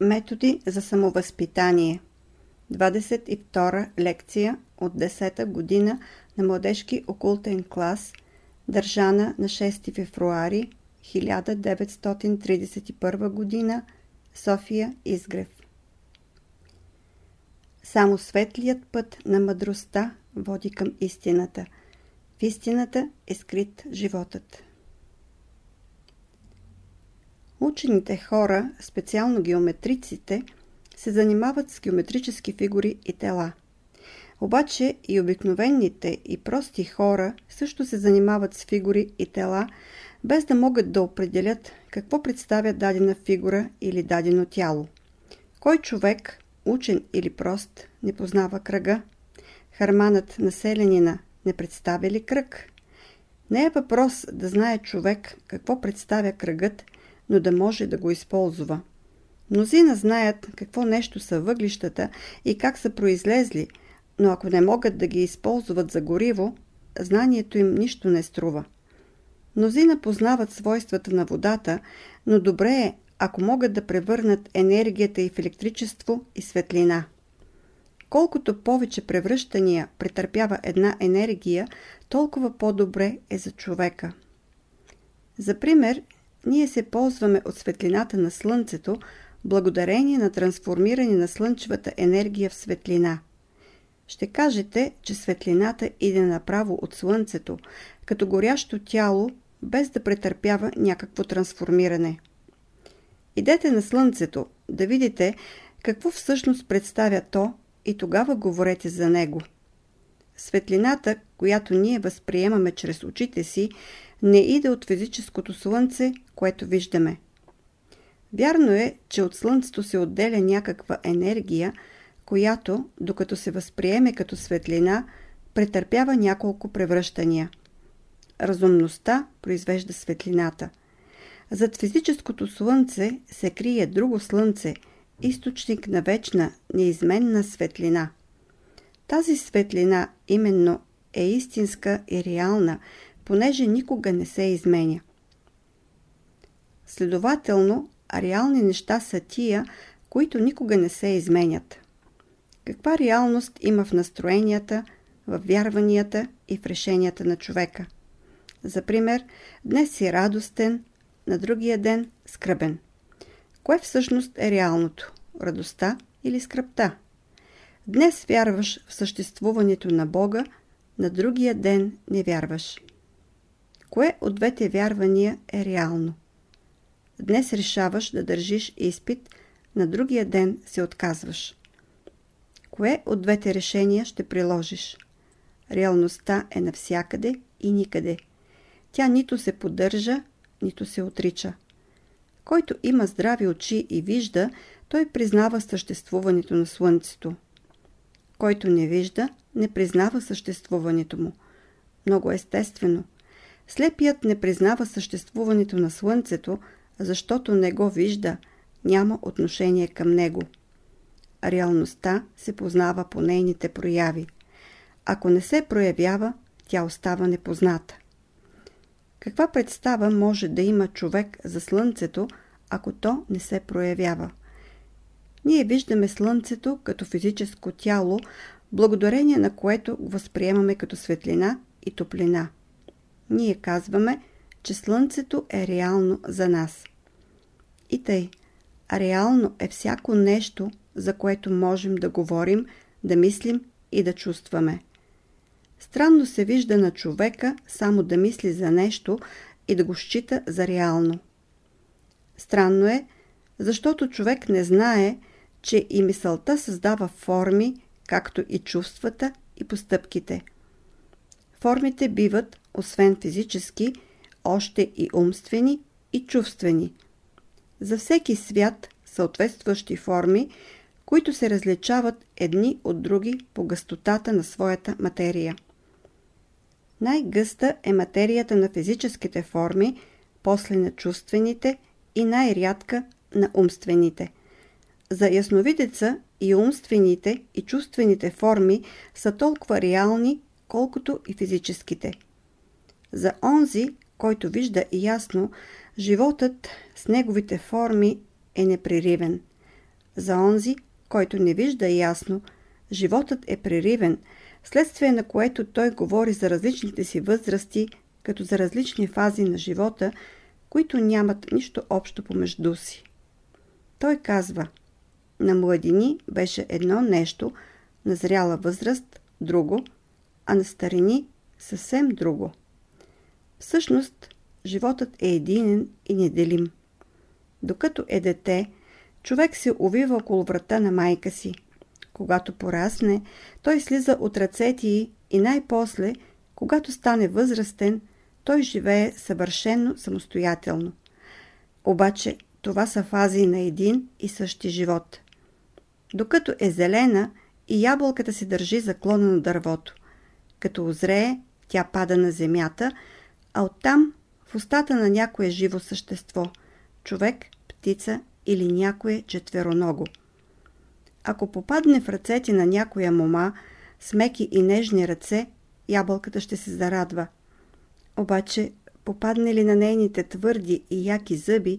Методи за самовъзпитание 22 лекция от 10-та година на младежки окултен клас, държана на 6 февруари 1931 година, София Изгрев. Само светлият път на мъдростта води към истината. В истината е скрит животът. Учените хора, специално геометриците, се занимават с геометрически фигури и тела. Обаче и обикновените и прости хора също се занимават с фигури и тела, без да могат да определят какво представя дадена фигура или дадено тяло. Кой човек, учен или прост, не познава кръга? Харманът на селянина не представя ли кръг? Не е въпрос да знае човек какво представя кръгът, но да може да го използва. Мнозина знаят какво нещо са въглищата и как са произлезли, но ако не могат да ги използват за гориво, знанието им нищо не струва. Мнозина познават свойствата на водата, но добре е, ако могат да превърнат енергията и в електричество и светлина. Колкото повече превръщания претърпява една енергия, толкова по-добре е за човека. За пример, ние се ползваме от светлината на Слънцето, благодарение на трансформиране на слънчевата енергия в светлина. Ще кажете, че светлината иде направо от Слънцето, като горящо тяло, без да претърпява някакво трансформиране. Идете на Слънцето да видите какво всъщност представя то и тогава говорете за него. Светлината, която ние възприемаме чрез очите си, не иде от физическото слънце, което виждаме. Вярно е, че от слънцето се отделя някаква енергия, която, докато се възприеме като светлина, претърпява няколко превръщания. Разумността произвежда светлината. Зад физическото слънце се крие друго слънце, източник на вечна, неизменна светлина. Тази светлина именно е истинска и реална, понеже никога не се изменя. Следователно, реални неща са тия, които никога не се изменят. Каква реалност има в настроенията, в вярванията и в решенията на човека? За пример, днес си радостен, на другия ден скръбен. Кое всъщност е реалното? Радостта или скръпта? Днес вярваш в съществуването на Бога, на другия ден не вярваш. Кое от двете вярвания е реално? Днес решаваш да държиш изпит, на другия ден се отказваш. Кое от двете решения ще приложиш? Реалността е навсякъде и никъде. Тя нито се поддържа, нито се отрича. Който има здрави очи и вижда, той признава съществуването на Слънцето. Който не вижда, не признава съществуването му. Много естествено. Слепият не признава съществуването на Слънцето, защото не го вижда, няма отношение към него. Реалността се познава по нейните прояви. Ако не се проявява, тя остава непозната. Каква представа може да има човек за Слънцето, ако то не се проявява? Ние виждаме Слънцето като физическо тяло, благодарение на което възприемаме като светлина и топлина. Ние казваме, че Слънцето е реално за нас. И тъй, реално е всяко нещо, за което можем да говорим, да мислим и да чувстваме. Странно се вижда на човека само да мисли за нещо и да го счита за реално. Странно е, защото човек не знае, че и мисълта създава форми, както и чувствата и постъпките. Формите биват, освен физически, още и умствени и чувствени. За всеки свят съответстващи форми, които се различават едни от други по гъстотата на своята материя. Най-гъста е материята на физическите форми, после на чувствените и най-рядка на умствените. За ясновидеца и умствените и чувствените форми са толкова реални, колкото и физическите. За онзи, който вижда ясно, животът с неговите форми е непреривен. За онзи, който не вижда ясно, животът е преривен, следствие на което той говори за различните си възрасти, като за различни фази на живота, които нямат нищо общо помежду си. Той казва, на младини беше едно нещо, на зряла възраст – друго, а на старини – съвсем друго. Всъщност, животът е единен и неделим. Докато е дете, човек се увива около врата на майка си. Когато порасне, той слиза от ръцете й и най-после, когато стане възрастен, той живее съвършенно самостоятелно. Обаче това са фази на един и същи живот. Докато е зелена и ябълката се държи заклона на дървото. Като озрее, тя пада на земята, а оттам в устата на някое живо същество – човек, птица или някое четвероного. Ако попадне в ръцете на някоя мома с меки и нежни ръце, ябълката ще се зарадва. Обаче, попадне ли на нейните твърди и яки зъби,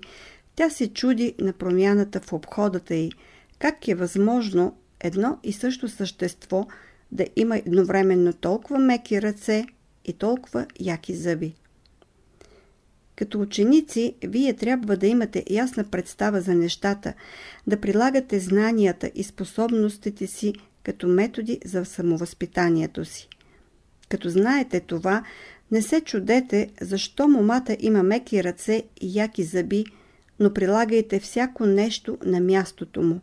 тя се чуди на промяната в обходата й, как е възможно едно и също същество да има едновременно толкова меки ръце и толкова яки зъби. Като ученици, вие трябва да имате ясна представа за нещата, да прилагате знанията и способностите си като методи за самовъзпитанието си. Като знаете това, не се чудете защо момата има меки ръце и яки зъби, но прилагайте всяко нещо на мястото му.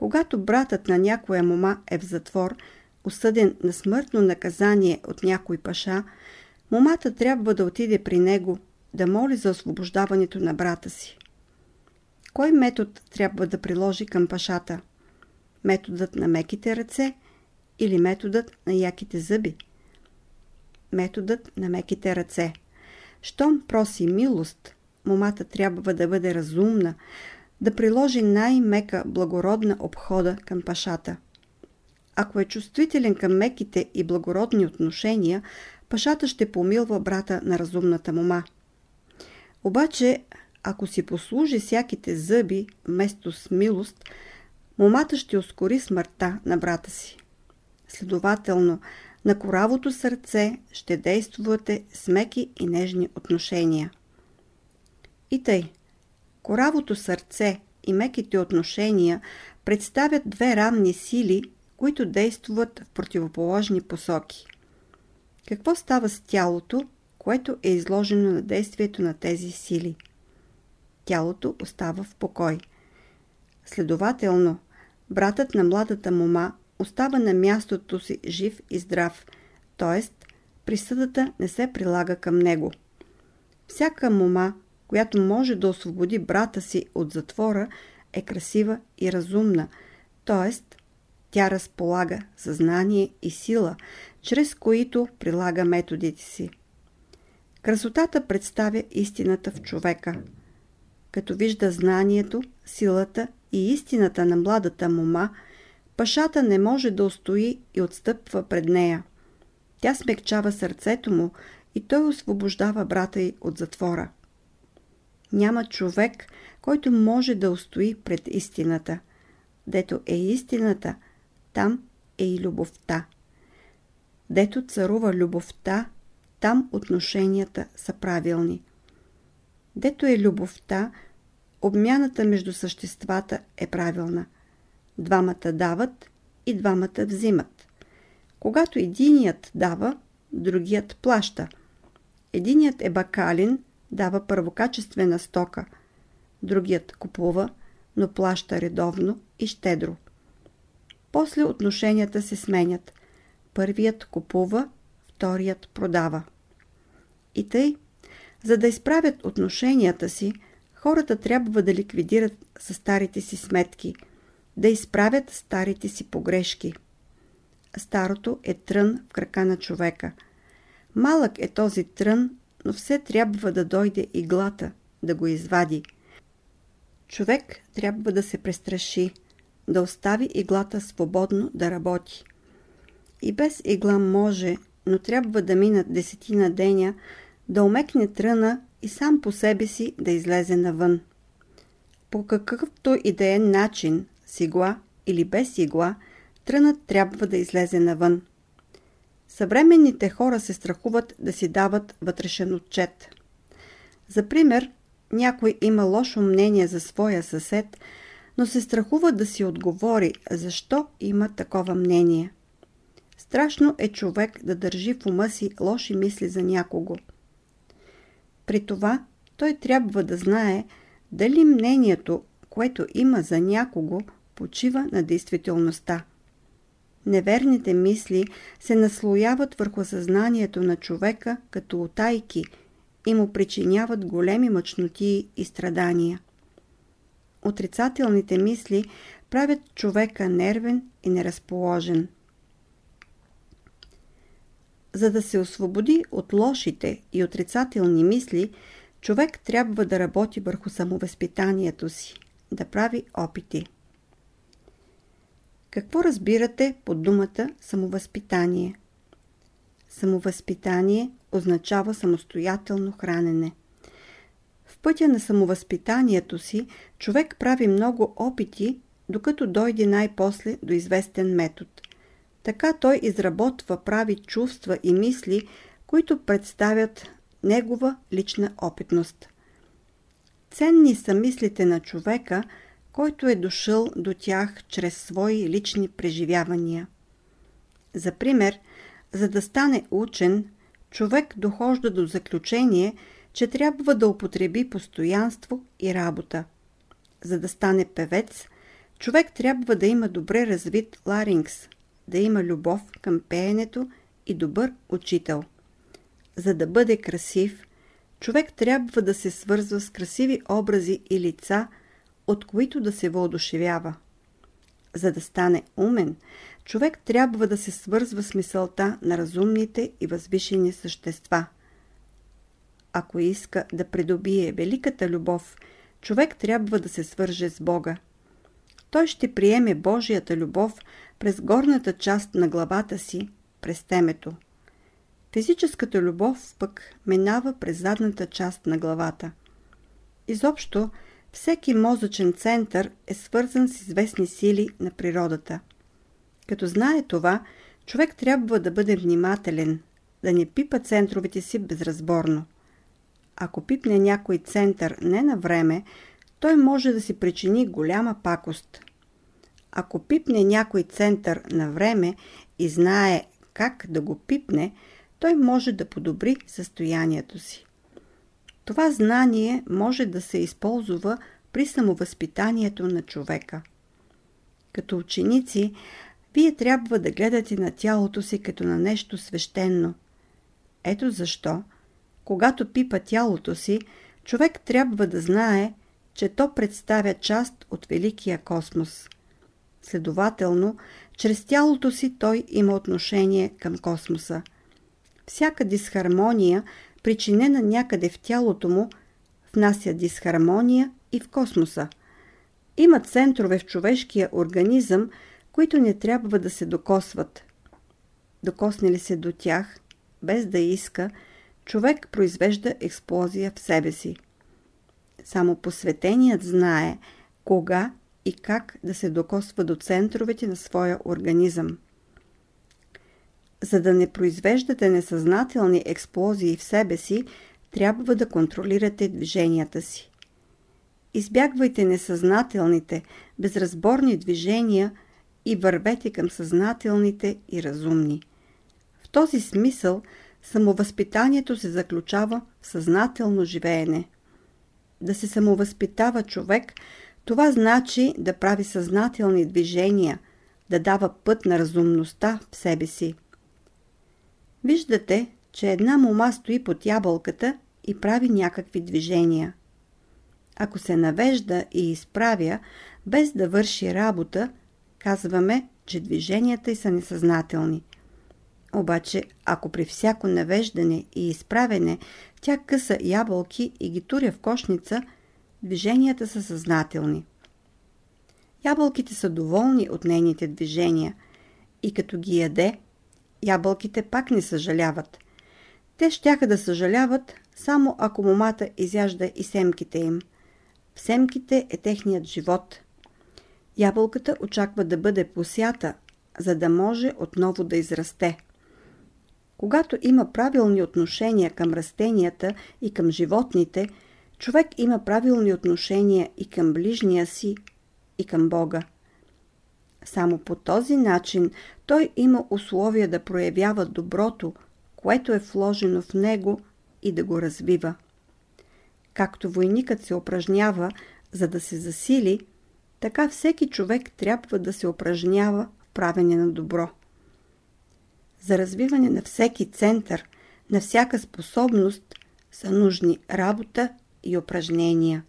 Когато братът на някоя мома е в затвор, осъден на смъртно наказание от някой паша, момата трябва да отиде при него – да моли за освобождаването на брата си. Кой метод трябва да приложи към пашата? Методът на меките ръце или методът на яките зъби? Методът на меките ръце. Щом проси милост, момата трябва да бъде разумна, да приложи най-мека благородна обхода към пашата. Ако е чувствителен към меките и благородни отношения, пашата ще помилва брата на разумната мома. Обаче, ако си послужи всяките зъби вместо с милост, момата ще ускори смъртта на брата си. Следователно, на коравото сърце ще действувате с меки и нежни отношения. И тъй, коравото сърце и меките отношения представят две равни сили, които действуват в противоположни посоки. Какво става с тялото, което е изложено на действието на тези сили. Тялото остава в покой. Следователно, братът на младата мома остава на мястото си жив и здрав, т.е. присъдата не се прилага към него. Всяка мома, която може да освободи брата си от затвора, е красива и разумна, т.е. тя разполага съзнание и сила, чрез които прилага методите си. Красотата представя истината в човека. Като вижда знанието, силата и истината на младата мома, пашата не може да устои и отстъпва пред нея. Тя смекчава сърцето му и той освобождава брата й от затвора. Няма човек, който може да устои пред истината. Дето е истината, там е и любовта. Дето царува любовта, там отношенията са правилни. Дето е любовта, обмяната между съществата е правилна. Двамата дават и двамата взимат. Когато единият дава, другият плаща. Единият е бакалин, дава първокачествена стока. Другият купува, но плаща редовно и щедро. После отношенията се сменят. Първият купува, вторият продава. И тъй, за да изправят отношенията си, хората трябва да ликвидират със старите си сметки, да изправят старите си погрешки. Старото е трън в крака на човека. Малък е този трън, но все трябва да дойде иглата, да го извади. Човек трябва да се престраши, да остави иглата свободно да работи. И без игла може но трябва да минат десетина деня, да омекне тръна и сам по себе си да излезе навън. По какъвто и да е начин, с игла или без игла, трънът трябва да излезе навън. Съвременните хора се страхуват да си дават вътрешен отчет. За пример, някой има лошо мнение за своя съсед, но се страхува да си отговори защо има такова мнение. Страшно е човек да държи в ума си лоши мисли за някого. При това той трябва да знае дали мнението, което има за някого, почива на действителността. Неверните мисли се наслояват върху съзнанието на човека като отайки и му причиняват големи мъчноти и страдания. Отрицателните мисли правят човека нервен и неразположен. За да се освободи от лошите и отрицателни мисли, човек трябва да работи върху самовъзпитанието си, да прави опити. Какво разбирате под думата самовъзпитание? Самовъзпитание означава самостоятелно хранене. В пътя на самовъзпитанието си човек прави много опити, докато дойде най-после до известен метод. Така той изработва прави чувства и мисли, които представят негова лична опитност. Ценни са мислите на човека, който е дошъл до тях чрез свои лични преживявания. За пример, за да стане учен, човек дохожда до заключение, че трябва да употреби постоянство и работа. За да стане певец, човек трябва да има добре развит ларингс, да има любов към пеенето и добър учител. За да бъде красив, човек трябва да се свързва с красиви образи и лица, от които да се въодушевява. За да стане умен, човек трябва да се свързва с мисълта на разумните и възвишени същества. Ако иска да придобие великата любов, човек трябва да се свърже с Бога. Той ще приеме Божията любов през горната част на главата си, през темето. Физическата любов пък минава през задната част на главата. Изобщо, всеки мозъчен център е свързан с известни сили на природата. Като знае това, човек трябва да бъде внимателен, да не пипа центровете си безразборно. Ако пипне някой център не на време, той може да си причини голяма пакост. Ако пипне някой център на време и знае как да го пипне, той може да подобри състоянието си. Това знание може да се използва при самовъзпитанието на човека. Като ученици, вие трябва да гледате на тялото си като на нещо свещено. Ето защо, когато пипа тялото си, човек трябва да знае, че то представя част от Великия космос. Следователно, чрез тялото си той има отношение към космоса. Всяка дисхармония, причинена някъде в тялото му, внася дисхармония и в космоса. Има центрове в човешкия организъм, които не трябва да се докосват. Докосне ли се до тях, без да иска, човек произвежда експлозия в себе си. Само посветеният знае кога и как да се докосва до центровете на своя организъм. За да не произвеждате несъзнателни експлозии в себе си, трябва да контролирате движенията си. Избягвайте несъзнателните, безразборни движения и вървете към съзнателните и разумни. В този смисъл самовъзпитанието се заключава в съзнателно живеене. Да се самовъзпитава човек, това значи да прави съзнателни движения, да дава път на разумността в себе си. Виждате, че една мома стои под ябълката и прави някакви движения. Ако се навежда и изправя, без да върши работа, казваме, че движенията й са несъзнателни. Обаче, ако при всяко навеждане и изправене тя къса ябълки и ги туря в кошница, движенията са съзнателни. Ябълките са доволни от нейните движения и като ги яде, ябълките пак не съжаляват. Те щяха да съжаляват, само ако момата изяжда и семките им. в семките е техният живот. Ябълката очаква да бъде посята, за да може отново да израсте. Когато има правилни отношения към растенията и към животните, човек има правилни отношения и към ближния си, и към Бога. Само по този начин той има условия да проявява доброто, което е вложено в него и да го развива. Както войникът се упражнява, за да се засили, така всеки човек трябва да се упражнява в правене на добро. За развиване на всеки център, на всяка способност са нужни работа и упражнения.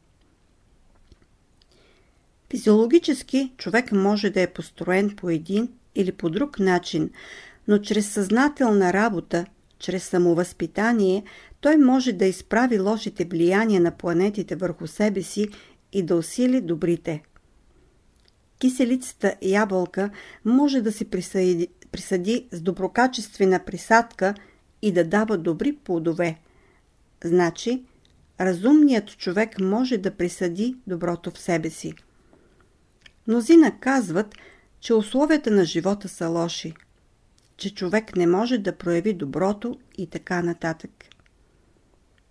Физиологически човек може да е построен по един или по друг начин, но чрез съзнателна работа, чрез самовъзпитание, той може да изправи лошите влияния на планетите върху себе си и да усили добрите. Киселицата ябълка може да се присъди, присъди с доброкачествена присадка и да дава добри плодове. Значи, разумният човек може да присъди доброто в себе си. Мнозина казват, че условията на живота са лоши, че човек не може да прояви доброто и така нататък.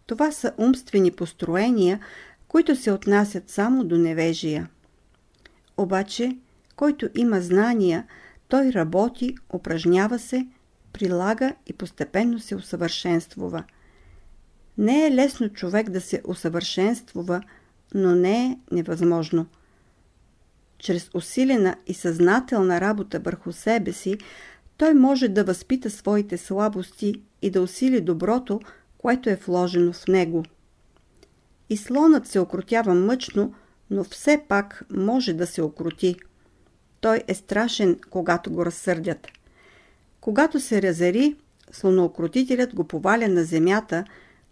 Това са умствени построения, които се отнасят само до невежия. Обаче, който има знания, той работи, упражнява се, прилага и постепенно се усъвършенствува. Не е лесно човек да се усъвършенствува, но не е невъзможно – чрез усилена и съзнателна работа върху себе си, той може да възпита своите слабости и да усили доброто, което е вложено в него. И слонът се окрутява мъчно, но все пак може да се окрути. Той е страшен, когато го разсърдят. Когато се разери, слоноокрутителят го поваля на земята,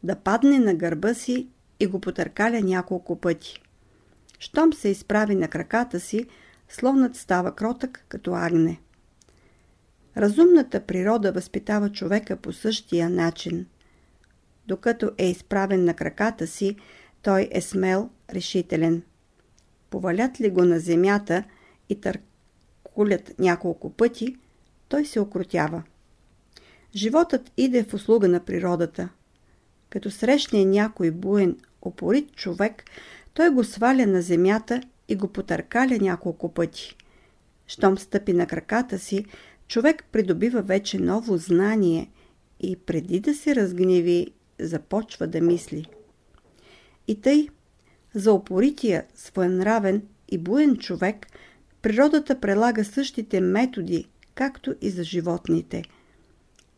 да падне на гърба си и го потъркаля няколко пъти. Щом се изправи на краката си, слонът става кротък като агне. Разумната природа възпитава човека по същия начин. Докато е изправен на краката си, той е смел, решителен. Повалят ли го на земята и търкулят няколко пъти, той се окрутява. Животът иде в услуга на природата. Като срещне някой буен, опорит човек, той го сваля на земята и го потъркаля няколко пъти. Щом стъпи на краката си, човек придобива вече ново знание и преди да се разгневи, започва да мисли. И тъй, за опорития, своенравен и буен човек, природата прелага същите методи, както и за животните.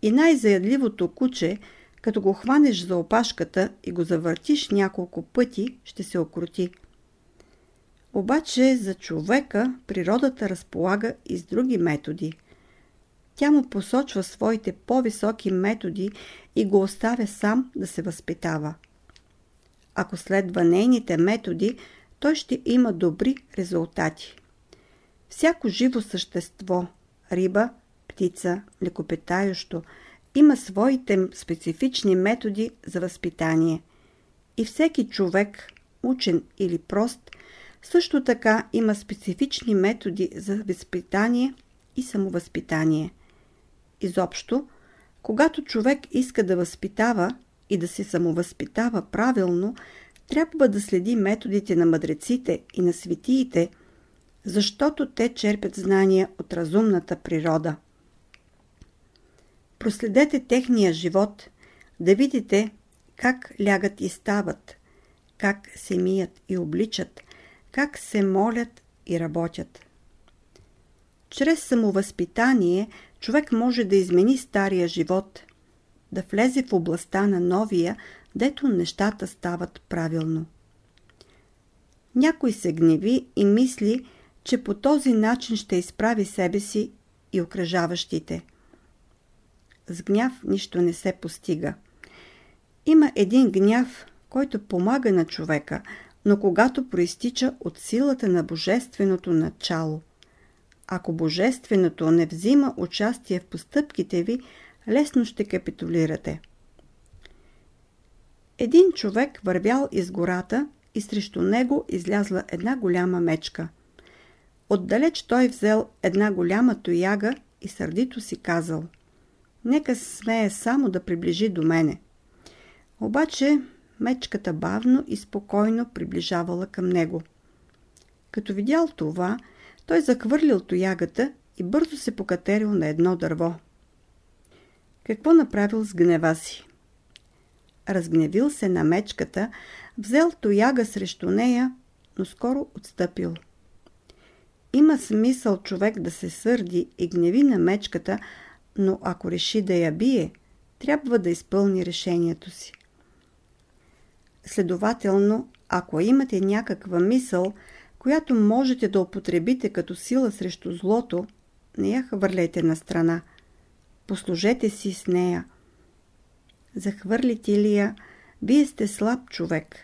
И най-заядливото куче – като го хванеш за опашката и го завъртиш няколко пъти, ще се окрути. Обаче за човека природата разполага и с други методи. Тя му посочва своите по-високи методи и го оставя сам да се възпитава. Ако следва нейните методи, той ще има добри резултати. Всяко живо същество – риба, птица, лекопетаещо – има своите специфични методи за възпитание. И всеки човек, учен или прост, също така има специфични методи за възпитание и самовъзпитание. Изобщо, когато човек иска да възпитава и да се самовъзпитава правилно, трябва да следи методите на мъдреците и на светиите, защото те черпят знания от разумната природа. Проследете техния живот, да видите как лягат и стават, как се мият и обличат, как се молят и работят. Чрез самовъзпитание човек може да измени стария живот, да влезе в областта на новия, дето нещата стават правилно. Някой се гневи и мисли, че по този начин ще изправи себе си и окръжаващите – с гняв нищо не се постига. Има един гняв, който помага на човека, но когато проистича от силата на божественото начало. Ако божественото не взима участие в постъпките ви, лесно ще капитулирате. Един човек вървял из гората и срещу него излязла една голяма мечка. Отдалеч той взел една голяма тояга и сърдито си казал Нека смее само да приближи до мене. Обаче мечката бавно и спокойно приближавала към него. Като видял това, той захвърлил тоягата и бързо се покатерил на едно дърво. Какво направил с гнева си? Разгневил се на мечката, взел тояга срещу нея, но скоро отстъпил. Има смисъл човек да се сърди и гневи на мечката, но ако реши да я бие, трябва да изпълни решението си. Следователно, ако имате някаква мисъл, която можете да употребите като сила срещу злото, не я хвърляйте на страна. Послужете си с нея. Захвърлите ли я, вие сте слаб човек.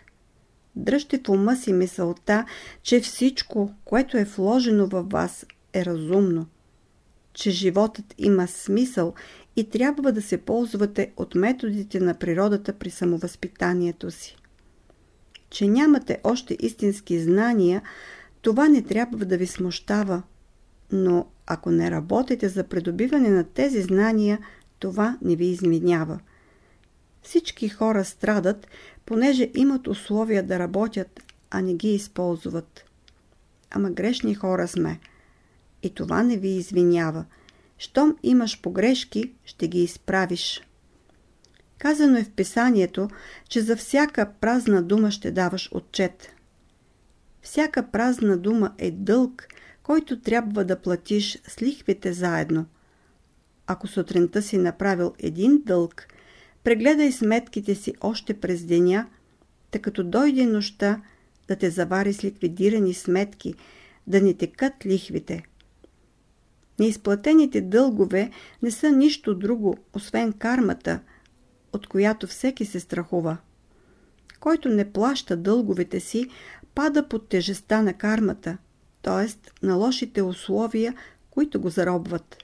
Дръжте в ума си мисълта, че всичко, което е вложено във вас, е разумно. Че животът има смисъл и трябва да се ползвате от методите на природата при самовъзпитанието си. Че нямате още истински знания, това не трябва да ви смущава, но ако не работите за придобиване на тези знания, това не ви изменява. Всички хора страдат, понеже имат условия да работят, а не ги използват. Ама грешни хора сме. И това не ви извинява. Щом имаш погрешки, ще ги изправиш. Казано е в писанието, че за всяка празна дума ще даваш отчет. Всяка празна дума е дълг, който трябва да платиш с лихвите заедно. Ако сутринта си направил един дълг, прегледай сметките си още през деня, тъй като дойде нощта да те завари с ликвидирани сметки, да не текат лихвите. Неизплатените дългове не са нищо друго, освен кармата, от която всеки се страхува. Който не плаща дълговете си, пада под тежестта на кармата, т.е. на лошите условия, които го заробват.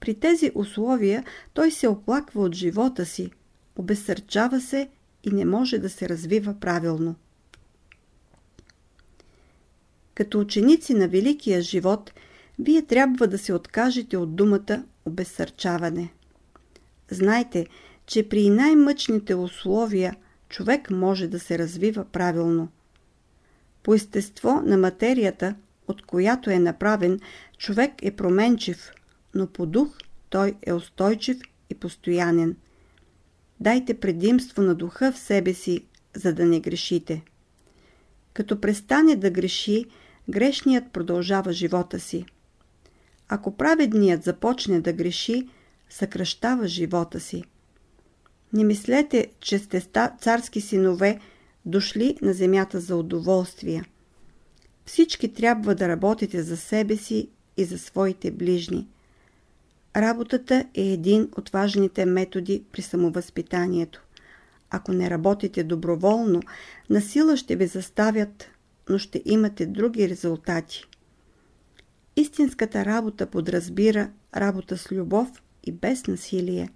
При тези условия той се оплаква от живота си, обесърчава се и не може да се развива правилно. Като ученици на великия живот, вие трябва да се откажете от думата обесърчаване. Знайте, че при най-мъчните условия човек може да се развива правилно – по естество на материята, от която е направен, човек е променчив, но по дух той е устойчив и постоянен. Дайте предимство на духа в себе си, за да не грешите. Като престане да греши, грешният продължава живота си. Ако праведният започне да греши, съкръщава живота си. Не мислете, че сте царски синове, дошли на земята за удоволствие. Всички трябва да работите за себе си и за своите ближни. Работата е един от важните методи при самовъзпитанието. Ако не работите доброволно, насила ще ви заставят, но ще имате други резултати. Истинската работа подразбира работа с любов и без насилие.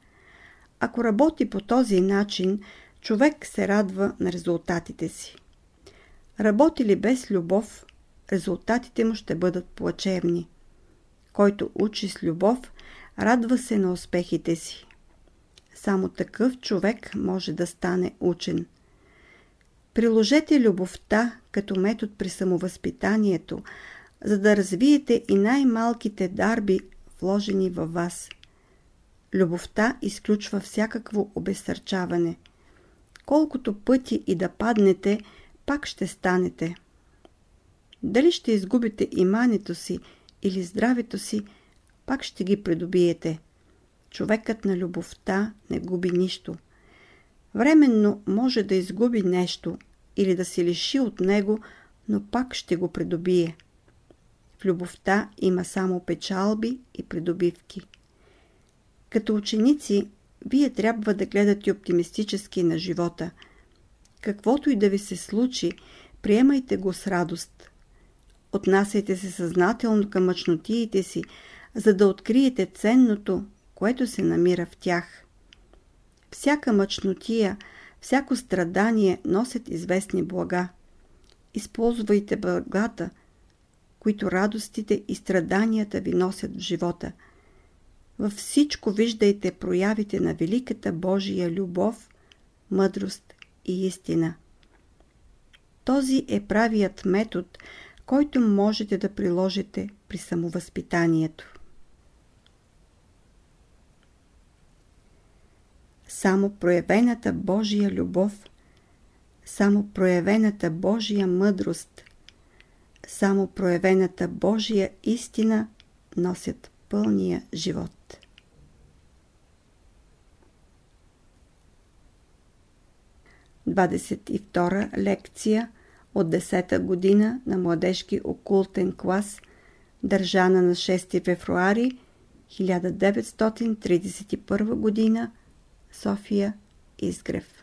Ако работи по този начин, човек се радва на резултатите си. Работи ли без любов, резултатите му ще бъдат плачевни. Който учи с любов, радва се на успехите си. Само такъв човек може да стане учен. Приложете любовта като метод при самовъзпитанието, за да развиете и най-малките дарби, вложени във вас. Любовта изключва всякакво обесърчаване – колкото пъти и да паднете, пак ще станете. Дали ще изгубите имането си или здравето си, пак ще ги придобиете. Човекът на любовта не губи нищо. Временно може да изгуби нещо или да се лиши от него, но пак ще го придобие. В любовта има само печалби и придобивки. Като ученици вие трябва да гледате оптимистически на живота. Каквото и да ви се случи, приемайте го с радост. Отнасяйте се съзнателно към мъчнотиите си, за да откриете ценното, което се намира в тях. Всяка мъчнотия, всяко страдание носят известни блага. използвайте благата, които радостите и страданията ви носят в живота. Във всичко виждайте проявите на великата Божия любов, мъдрост и истина. Този е правият метод, който можете да приложите при самовъзпитанието. Само проявената Божия любов, само проявената Божия мъдрост, само проявената Божия истина носят пълния живот. Двадесет и втора лекция от 10-та година на младежки окултен клас, държана на 6 февруари 1931 година, София Изгрев.